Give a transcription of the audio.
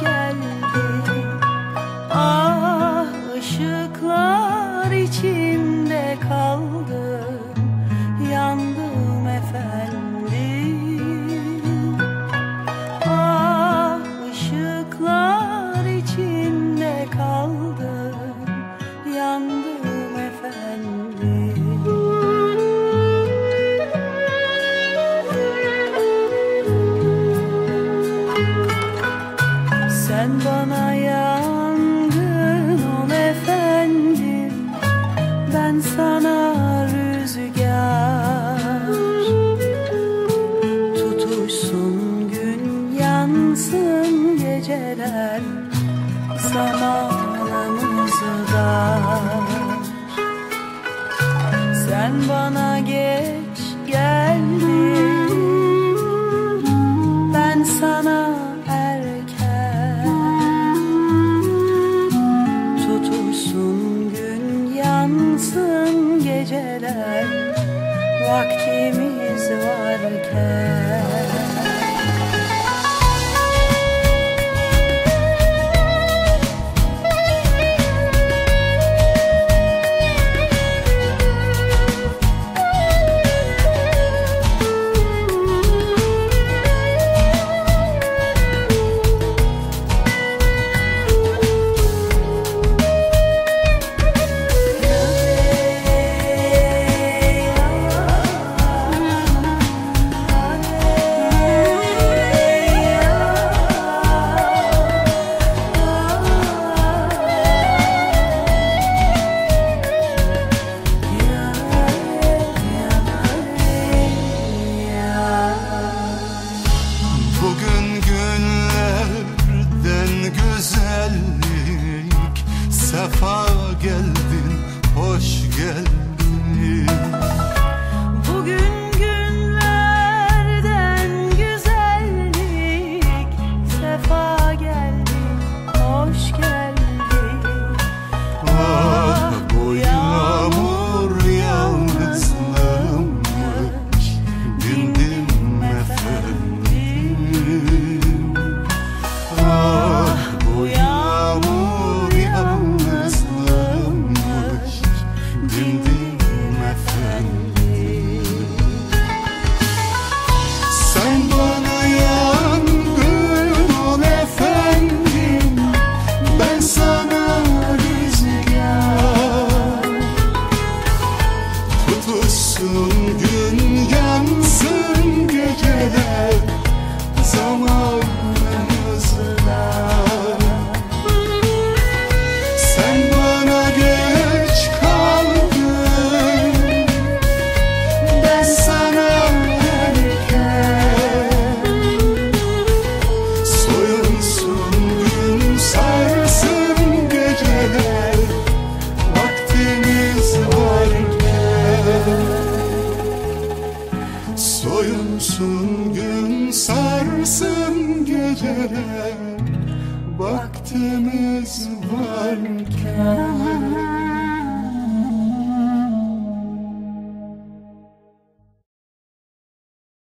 hoş geceler Zamanımızı dar Sen bana geç geldin Ben sana erken. Tutuşsun gün yansın geceler Vaktimiz varken Sefa geldin, hoş geldin Sen bana yangın efendim. Ben sana rüzgar. Tutuşsun gün yansın geceler. Zamanımızda Soyunsun gün sarsın geceler Vaktimiz varken